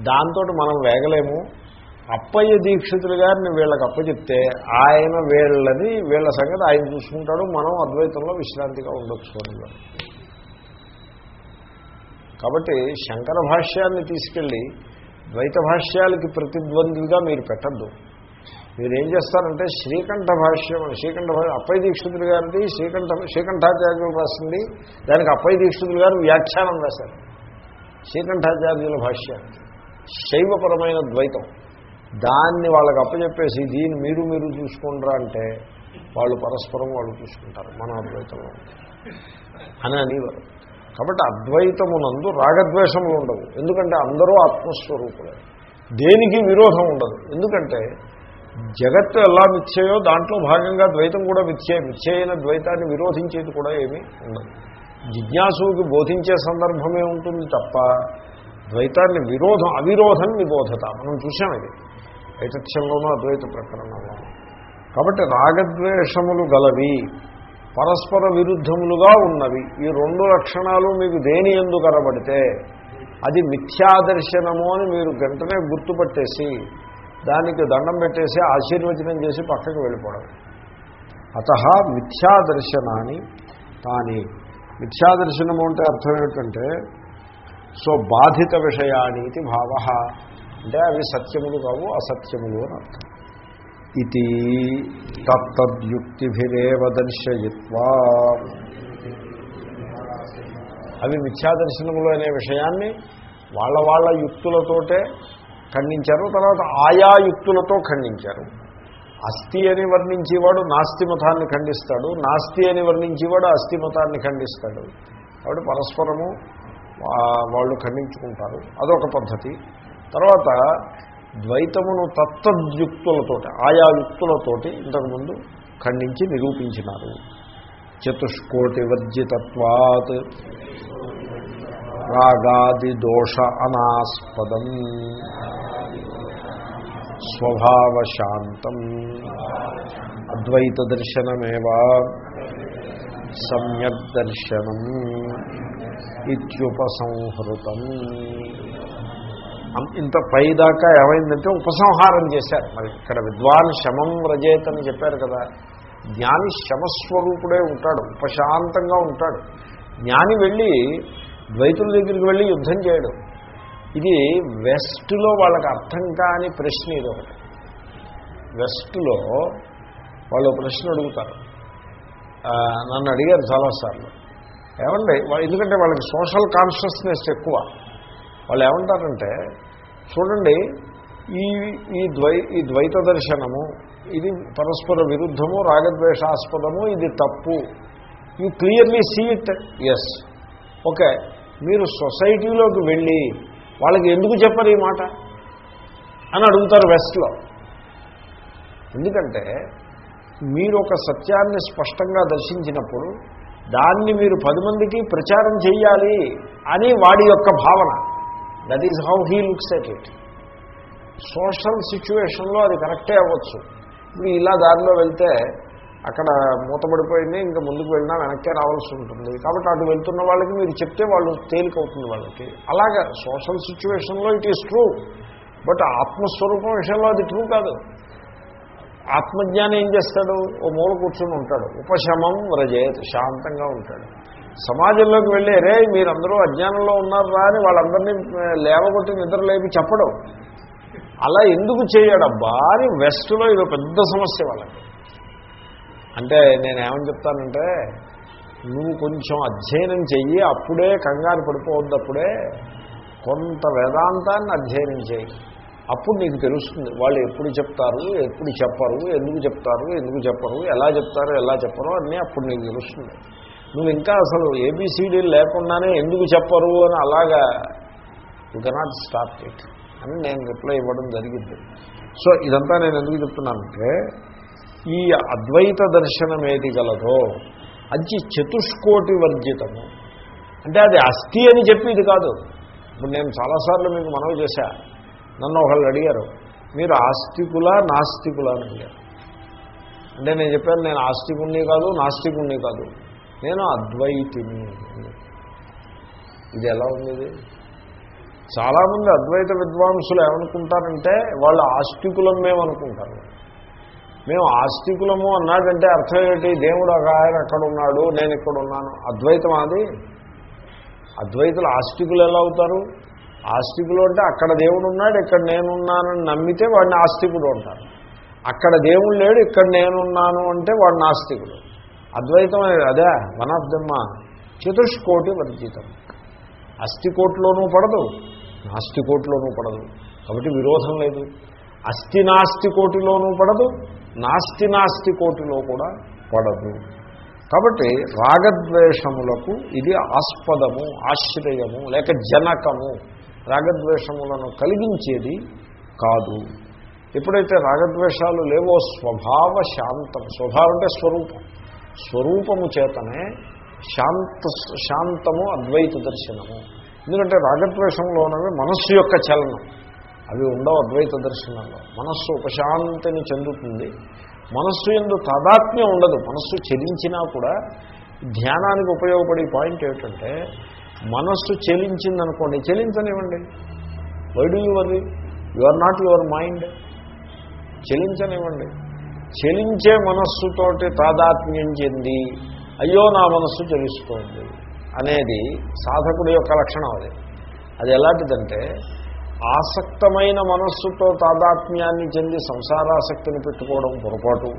దాంతో మనం వేగలేము. అప్పయ్య దీక్షితులు గారిని వీళ్ళకి అప్పచెప్తే ఆయన వీళ్ళని వీళ్ళ సంగతి ఆయన చూసుకుంటాడు. మనం అద్వైతంలో విశ్రాంతిగా ఉండొచ్చు కాబట్టి శంకర భాష్యాన్ని తీసుకెళ్ళి ద్వైత భాష్యాలకి ప్రతిద్వంద్విగా మీరు పెట్టద్దు. మీరు ఏం చేస్తారంటే శ్రీకంఠ భాష్యం శ్రీకంఠ భాష్యం అప్పయ్య దీక్షితులు గారిది శ్రీకంఠ శ్రీకంఠాచార్యులు రాసింది. దానికి అప్పయ్య దీక్షితులు గారు వ్యాఖ్యానం రాశారు. శ్రీకంఠాచార్యుల భాష్యం. శైవపరమైన ద్వైతం. దాన్ని వాళ్ళకి అప్పచెప్పేసి దీన్ని మీరు మీరు చూసుకుంటారా అంటే వాళ్ళు పరస్పరం వాళ్ళు చూసుకుంటారు. మన అద్వైతంలో అని అనేవారు. కాబట్టి అద్వైతమునందు రాగద్వేషములు ఉండవు. ఎందుకంటే అందరూ ఆత్మస్వరూపులే. దేనికి విరోధం ఉండదు. ఎందుకంటే జగత్తు ఎలా మిథ్యయో దాంట్లో భాగంగా ద్వైతం కూడా మిథ్యే. మిథ్యైన ద్వైతాన్ని విరోధించేది కూడా ఏమీ ఉండదు. జిజ్ఞాసుకి బోధించే సందర్భమే ఉంటుంది తప్ప ద్వైతాన్ని విరోధం అవిరోధం నిబోధత. మనం చూసాం ఇది. ఐతథ్యంలోనూ అద్వైత ప్రకరణంలో కాబట్టి రాగద్వేషములు గలవి పరస్పర విరుద్ధములుగా ఉన్నవి. ఈ రెండు లక్షణాలు మీకు దేని ఎందు కనబడితే అది మిథ్యాదర్శనము అని మీరు వెంటనే గుర్తుపట్టేసి దానికి దండం పెట్టేసి ఆశీర్వచనం చేసి పక్కకు వెళ్ళిపోవడం. అత మిథ్యాదర్శనాన్ని తాని. మిథ్యాదర్శనము అంటే అర్థం ఏమిటంటే సో బాధిత విషయానికి భావ. అంటే అవి సత్యములు కావు అసత్యములు అని అర్థం. ఇది తత్తద్యుక్తిభిరేవ దర్శయిత్వా. అవి మిథ్యాదర్శనములు అనే విషయాన్ని వాళ్ళ వాళ్ళ యుక్తులతోటే ఖండించారు తర్వాత ఆయా యుక్తులతో ఖండించారు. అస్థి అని వర్ణించేవాడు నాస్తి మతాన్ని ఖండిస్తాడు నాస్తి అని వర్ణించేవాడు అస్థి మతాన్ని ఖండిస్తాడు. కాబట్టి పరస్పరము వాళ్ళు ఖండించుకుంటారు. అదొక పద్ధతి. తర్వాత ద్వైతమును తత్తద్యుక్తులతోటి ఆయా యుక్తులతోటి ఇంతకుముందు ఖండించి నిరూపించినారు. చతుష్కోటి వర్జితత్వాత్ రాగాది దోష అనాస్పదం. స్వభావశాంతం. అద్వైత దర్శనమేవా సమ్యక్ దర్శనం ఇత్యుపసంహృతం. ఇంత పై దాకా ఏమైందంటే ఉపసంహారం చేశారు. మరి ఇక్కడ విద్వాన్ శమం వ్రజేత్ అని చెప్పారు కదా. జ్ఞాని శమస్వరూపుడే ఉంటాడు ఉపశాంతంగా ఉంటాడు. జ్ఞాని వెళ్ళి ద్వైతుల దగ్గరికి వెళ్ళి యుద్ధం చేయడం. ఇది వెస్ట్లో వాళ్ళకి అర్థం కాని ప్రశ్న ఇది ఒకటి. వెస్ట్లో వాళ్ళు ప్రశ్న అడుగుతారు. నన్ను అడిగారు చాలాసార్లు. ఏమండి ఎందుకంటే వాళ్ళకి సోషల్ కాన్షియస్నెస్ ఎక్కువ. వాళ్ళు ఏమంటారంటే చూడండి ఈ ఈ ద్వై ఈ ద్వైత దర్శనము ఇది పరస్పర విరుద్ధము రాగద్వేషాస్పదము ఇది తప్పు. You clearly see it yes okay మీరు సొసైటీలోకి వెళ్ళి వాళ్ళకి ఎందుకు చెప్పరు ఈ మాట? అని అడుగుతారు వెస్ట్లో. ఎందుకంటే మీరు ఒక సత్యాన్ని స్పష్టంగా దర్శించినప్పుడు దాన్ని మీరు పది మందికి ప్రచారం చేయాలి అని వాడి యొక్క భావన. That is how he looks at it social సిచ్యువేషన్లో అది కరెక్టే అవ్వచ్చు. ఇప్పుడు ఇలా దారిలో వెళ్తే అక్కడ మూతపడిపోయింది ఇంకా ముందుకు వెళ్ళినా వెనక్కే రావాల్సి ఉంటుంది. కాబట్టి అటు వెళ్తున్న వాళ్ళకి మీరు చెప్తే వాళ్ళు తేలికవుతుంది వాళ్ళకి. అలాగా సోషల్ సిచ్యువేషన్లో ఇట్ ఈస్ ట్రూ బట్ ఆత్మస్వరూపం విషయంలో అది ట్రూ కాదు. ఆత్మజ్ఞానం ఏం చేస్తాడు? ఓ మూల కూర్చొని ఉంటాడు. ఉపశమం వ్రజేత్ శాంతంగా ఉంటాడు. సమాజంలోకి వెళ్ళే రే మీరందరూ అజ్ఞానంలో ఉన్నారా? అని వాళ్ళందరినీ లేవగొట్టి నిద్రలేపి చెప్పడం. అలా ఎందుకు చేయడబ్బా అని వెస్ట్లో ఇది పెద్ద సమస్య వాళ్ళకి. అంటే నేనేమని చెప్తానంటే నువ్వు కొంచెం అధ్యయనం చెయ్యి అప్పుడే కంగారు పడిపోవద్దు అప్పుడే. కొంత వేదాంతాన్ని అధ్యయనం చేయి అప్పుడు నీకు తెలుస్తుంది వాళ్ళు ఎప్పుడు చెప్తారు ఎప్పుడు చెప్పరు ఎందుకు చెప్తారు ఎందుకు చెప్పరు ఎలా చెప్తారు ఎలా చెప్పరు అన్నీ అప్పుడు నీకు తెలుస్తుంది. నువ్వు ఇంకా అసలు ఏబిసిడీ లేకుండానే ఎందుకు చెప్పరు అని అలాగా యు కెనాట్ స్టార్ట్ ఇట్ అని నేను రిప్లై ఇవ్వడం జరిగింది. సో ఇదంతా నేను ఎందుకు చెప్తున్నానంటే ఈ అద్వైత దర్శనం ఏది గలదో అది చతుష్కోటి వర్జితము. అంటే అది అస్థి అని చెప్పి ఇది కాదు. ఇప్పుడు నేను చాలాసార్లు మీకు మనవి చేశా. నన్ను ఒకళ్ళు అడిగారు మీరు ఆస్తికులా నాస్తికులా అని అడిగారు. అంటే నేను చెప్పాను నేను ఆస్తికుణ్ణి కాదు నాస్తికుణ్ణి కాదు. నేను అద్వైతిని. ఇది ఎలా ఉంది ఇది? చాలామంది అద్వైత విద్వాంసులు ఏమనుకుంటారంటే వాళ్ళు ఆస్తికులం మేము అనుకుంటారు మేము ఆస్తికులము అన్నాడంటే అర్థం ఏంటి? దేవుడు ఒక ఆయన అక్కడ ఉన్నాడు నేను ఇక్కడ ఉన్నాను అద్వైతం అది? అద్వైతులు ఆస్తికులు ఎలా అవుతారు? ఆస్తికులు అంటే అక్కడ దేవుడు ఉన్నాడు ఇక్కడ నేనున్నానని నమ్మితే వాడిని ఆస్తికుడు అంటారు. అక్కడ దేవుడు లేడు ఇక్కడ నేనున్నాను అంటే వాడు నాస్తికుడు అద్వైతం అనేది అదే వన్ ఆఫ్ దెమ్మ చతుష్కోటి వర్జితం. అస్థికోట్లోనూ పడదు నాస్తికోటిలోనూ పడదు. కాబట్టి విరోధం లేదు. అస్థి నాస్తి కోటిలోనూ పడదు నాస్తి నాస్తి కోటిలో కూడా పడదు. కాబట్టి రాగద్వేషములకు ఇది ఆస్పదము ఆశ్రయము లేక జనకము. రాగద్వేషములను కలిగించేది కాదు. ఎప్పుడైతే రాగద్వేషాలు లేవో స్వభావ శాంతం స్వభావం అంటే స్వరూపం. స్వరూపము చేతనే శాంత శాంతము అద్వైత దర్శనము. ఎందుకంటే రాగద్వేషంలోనవి మనస్సు యొక్క చలనం. అవి ఉండవు అద్వైత దర్శనంలో. మనస్సు ఉపశాంతిని చెందుతుంది. మనస్సు ఎందు తాదాత్మ్యం ఉండదు. మనస్సు చెలించినా కూడా ధ్యానానికి ఉపయోగపడే పాయింట్ ఏమిటంటే మనస్సు చెలించిందనుకోండి చెలించనివ్వండి. Why do your you are not your mind చెలించనివ్వండి. చెలించే మనస్సుతోటి తాదాత్మ్యం చెంది అయ్యో నా మనస్సు చెలిస్తోంది అనేది సాధకుడి యొక్క లక్షణం అది. అది ఎలాంటిదంటే ఆసక్తమైన మనస్సుతో తాదాత్మ్యాన్ని చెంది సంసారాసక్తిని పెట్టుకోవడం పొరపాటు.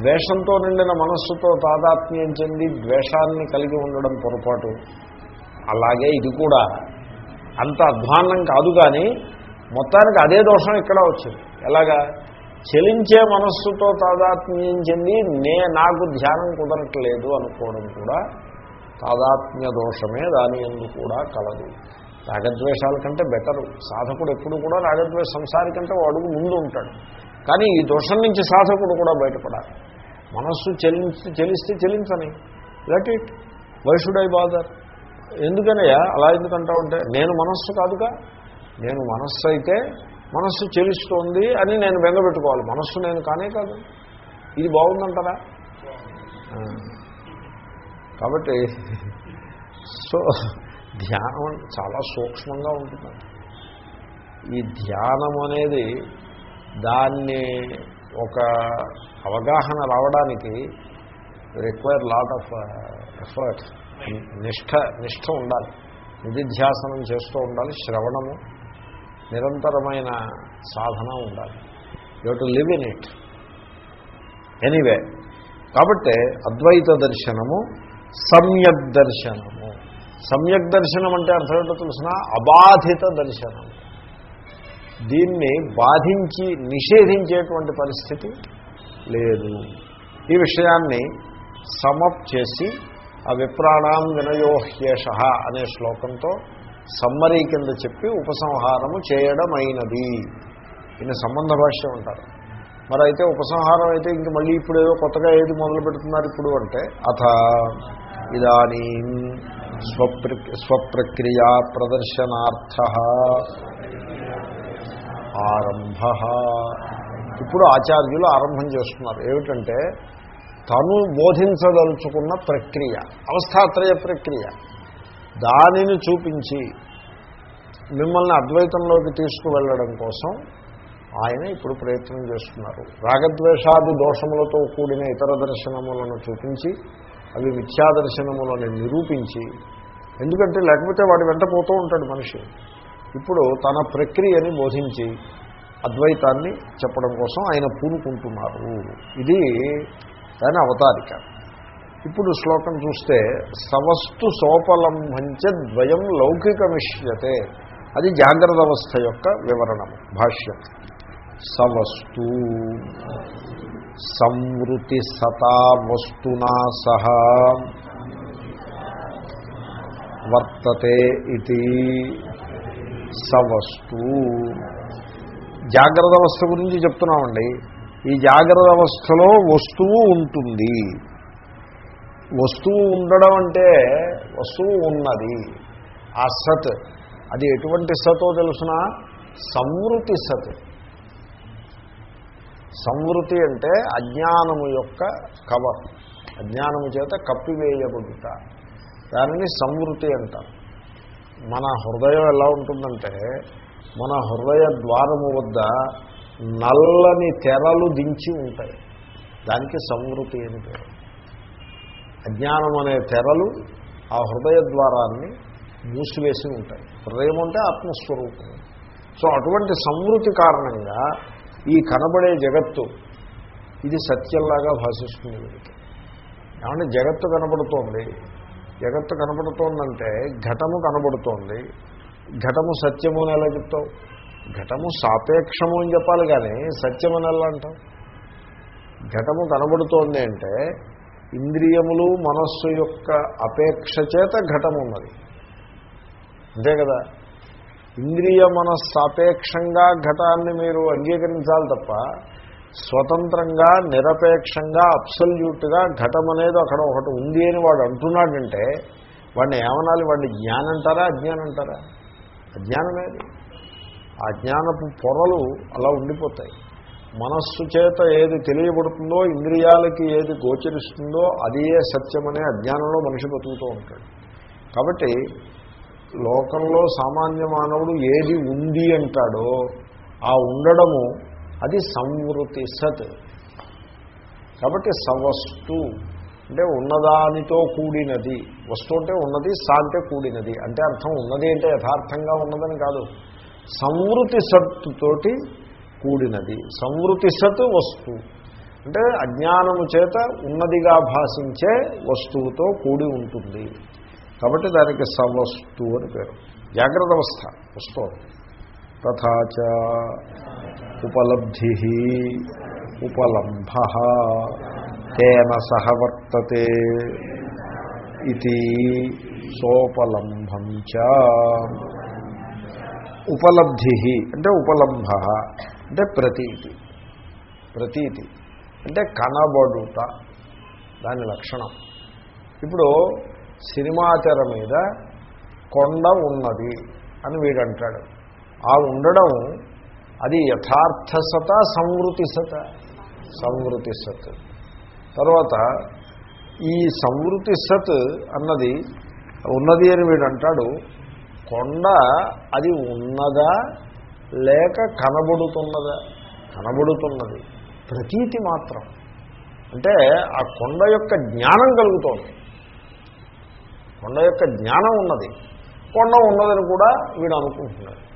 ద్వేషంతో నిండిన మనస్సుతో తాదాత్మ్యం చెంది ద్వేషాన్ని కలిగి ఉండడం పొరపాటు. అలాగే ఇది కూడా అంత అధ్వాన్నం కాదు కానీ మొత్తానికి అదే దోషం ఇక్కడ వచ్చింది. ఎలాగా? చెలించే మనస్సుతో తాదాత్మ్యం చెంది నే నాకు ధ్యానం కుదరట్లేదు అనుకోవడం కూడా తాదాత్మ్య దోషమే దాని ఎందు కూడా కలదు. రాగద్వేషాల కంటే బెటరు. సాధకుడు ఎప్పుడు కూడా రాగద్వేష సంసారి కంటే అడుగు ముందు ఉంటాడు. కానీ ఈ దోషం నుంచి సాధకుడు కూడా బయటపడాలి. మనస్సు చెలించి చెలిస్తే చెలించని. Let it why should I bother ఎందుకనయ్యా? అలా ఎందుకంటా ఉంటే నేను మనస్సు కాదుగా? నేను మనస్సు అయితే మనస్సు చెలుస్తోంది అని నేను బెంగపెట్టుకోవాలి మనస్సు నేను కానే కాదు. ఇది బాగుందంటారా? కాబట్టి సో ధ్యానం చాలా సూక్ష్మంగా ఉంటుంది. ఈ ధ్యానం అనేది దాన్ని ఒక అవగాహన రావడానికి రిక్వైర్ లాట్ ఆఫ్ ఎఫర్ట్ నిష్ఠ నిష్ఠ ఉండాలి. నిధిధ్యాసనం చేస్తూ ఉండాలి. శ్రవణము నిరంతరమైన సాధన ఉండాలి. You to live in it anyway కాబట్టి అద్వైత దర్శనము సమ్యక్ దర్శనము. సమ్యక్ దర్శనం అంటే అర్థం ఏంటో తెలిసిన? అబాధిత దర్శనం. దీన్ని బాధించి నిషేధించేటువంటి పరిస్థితి లేదు. ఈ విషయాన్ని సమప్ చేసి ఆ విప్రాణాం వినయోహ్యేష అనే శ్లోకంతో సమ్మరీ కింద చెప్పి ఉపసంహారము చేయడమైనది. ఈయన సంబంధ భాష్యం అంటారు. మరి అయితే ఉపసంహారం అయితే ఇంక మళ్ళీ ఇప్పుడు ఏదో కొత్తగా ఏది మొదలు పెడుతున్నారు ఇప్పుడు అంటే అథ ఇదానీ స్వప్ర స్వప్రక్రియా ప్రదర్శనార్థ ఆరంభ. ఇప్పుడు ఆచార్యులు ఆరంభం చేస్తున్నారు. ఏమిటంటే తను బోధించదలుచుకున్న ప్రక్రియ అవస్థాత్రయ ప్రక్రియ. దానిని చూపించి మిమ్మల్ని అద్వైతంలోకి తీసుకువెళ్ళడం కోసం ఆయన ఇప్పుడు ప్రయత్నం చేస్తున్నారు. రాగద్వేషాది దోషములతో కూడిన ఇతర దర్శనములను చూపించి అవి మిథ్యా దర్శనములను నిరూపించి ఎందుకంటే లేకపోతే వాడు వెంట పోతూ ఉంటాడు మనిషి. ఇప్పుడు తన ప్రక్రియని బోధించి అద్వైతాన్ని చెప్పడం కోసం ఆయన పూనుకుంటున్నారు. ఇది దాని అవతారిక. ఇప్పుడు శ్లోకం చూస్తే సవస్తు సోపలంభంచ ద్వయం లౌకికమిష్యతే. అది జాగ్రత్త అవస్థ యొక్క వివరణము భాష్యం. సవస్తు సంవృతి సతా వస్తునా సహ వర్తతే ఇది సవస్తు. జాగ్రత్త అవస్థ గురించి చెప్తున్నామండి. ఈ జాగ్రత్త అవస్థలో వస్తువు ఉంటుంది. వస్తువు ఉండడం అంటే వస్తువు ఉన్నది. ఆ సత్ అది ఎటువంటి సతో తెలుసిన? సంవృతి సత్. సంవృతి అంటే అజ్ఞానము యొక్క కవర్ అజ్ఞానము చేత కప్పివేయబడుట. దానిని సంవృతి అంటారు. మన హృదయం ఎలా ఉంటుందంటే మన హృదయ ద్వారము వద్ద నల్లని తెరలు దించి ఉంటాయి. దానికి సంవృతి అని పేరు. అజ్ఞానం అనే తెరలు ఆ హృదయ ద్వారాన్ని మూసివేసి ఉంటాయి. హృదయం అంటే ఆత్మస్వరూపం. సో అటువంటి సంవృతి కారణంగా ఈ కనబడే జగత్తు ఇది సత్యంలాగా భాషిస్తుంది వీరికి ఏమంటే జగత్తు కనబడుతోంది. జగత్తు కనబడుతోందంటే ఘటము కనబడుతోంది. ఘటము సత్యము అని ఎలా చెప్తావు? ఘటము సాపేక్షము అని చెప్పాలి కానీ సత్యం అని ఎలా అంటావు? ఘటము కనబడుతోంది అంటే ఇంద్రియములు మనస్సు యొక్క అపేక్ష చేత ఘటం ఉన్నది అంతే కదా? ఇంద్రియ మనస్సాపేక్షంగా ఘటాన్ని మీరు అంగీకరించాలి తప్ప స్వతంత్రంగా నిరపేక్షంగా అబ్సల్యూట్గా ఘటం అనేది అక్కడ ఒకటి ఉంది అని వాడు అంటున్నాడంటే వాడిని ఏమనాలి? వాడిని జ్ఞానం అంటారా అజ్ఞానం అంటారా అజ్ఞానమేది ఆ జ్ఞానపు పొరలు అలా ఉండిపోతాయి. మనస్సు చేత ఏది తెలియబడుతుందో ఇంద్రియాలకి ఏది గోచరిస్తుందో అదే సత్యమనే అజ్ఞానంలో మనిషి బతుకుతూ ఉంటాడు. కాబట్టి లోకంలో సామాన్య మానవుడు ఏది ఉంది అంటాడో ఆ ఉండడము అది సంవృతి సత్. కాబట్టి సవస్తు అంటే ఉన్నదానితో కూడినది. వస్తువు అంటే ఉన్నది సా అంటే కూడినది. అంటే అర్థం ఉన్నది అంటే యథార్థంగా ఉన్నదని కాదు. సంవృతి సత్తుతోటి కూడినది. సంవృతి సత్ వస్తువు అంటే అజ్ఞానము చేత ఉన్నదిగా భాషించే వస్తువుతో కూడి ఉంటుంది. కాబట్టి దానికి సవస్తు అని పేరు. జాగ్రత్త అవస్థ. వస్తువు తథాచ ఉపలబ్ధి. ఉపలంభ. తేన సహ వర్తతే ఇది సోపలంభం చ. ఉపలబ్ధి. అంటే ఉపలంభ. అంటే ప్రతీతి. ప్రతీతి. అంటే కనబడుట. దాని లక్షణం. ఇప్పుడు సినిమా తెర మీద కొండ ఉన్నది అని వీడు అంటాడు ఆ ఉండడం అది యథార్థ సత సంవృతి సత. సంవృతి సత్. తర్వాత ఈ సంవృతి సత్ అన్నది ఉన్నది అని వీడు అంటాడు కొండ అది ఉన్నదా లేక కనబడుతున్నదా? కనబడుతున్నది. ప్రతీతి మాత్రం. అంటే ఆ కొండ యొక్క జ్ఞానం కలుగుతోంది. కొండ యొక్క జ్ఞానం ఉన్నది. కొండ ఉన్నదని కూడా వీడు అనుకుంటున్నాడు.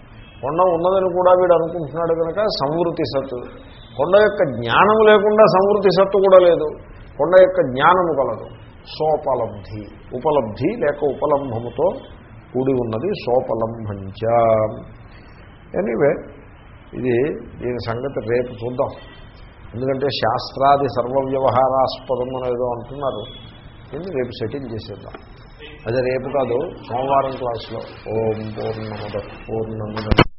కొండ ఉన్నదని కూడా వీడు అనుకుంటున్నాడు కనుక సంవృతి సత్తు. కొండ యొక్క జ్ఞానం లేకుండా సంవృతి సత్తు కూడా లేదు. కొండ యొక్క జ్ఞానము కలదు. సోపలబ్ధి. ఉపలబ్ధి లేక ఉపలంభముతో కూడి ఉన్నది సోపలంభంచ. ఎనీవే ఇది దీని సంగతి రేపు చూద్దాం. ఎందుకంటే శాస్త్రాది సర్వ వ్యవహారాస్పదం అనేదో అంటున్నారు. దీన్ని రేపు సెటిల్ చేసేద్దాం. అదే రేపు కాదు సోమవారం క్లాసులో ఓం పూర్ణముద పూర్ణముద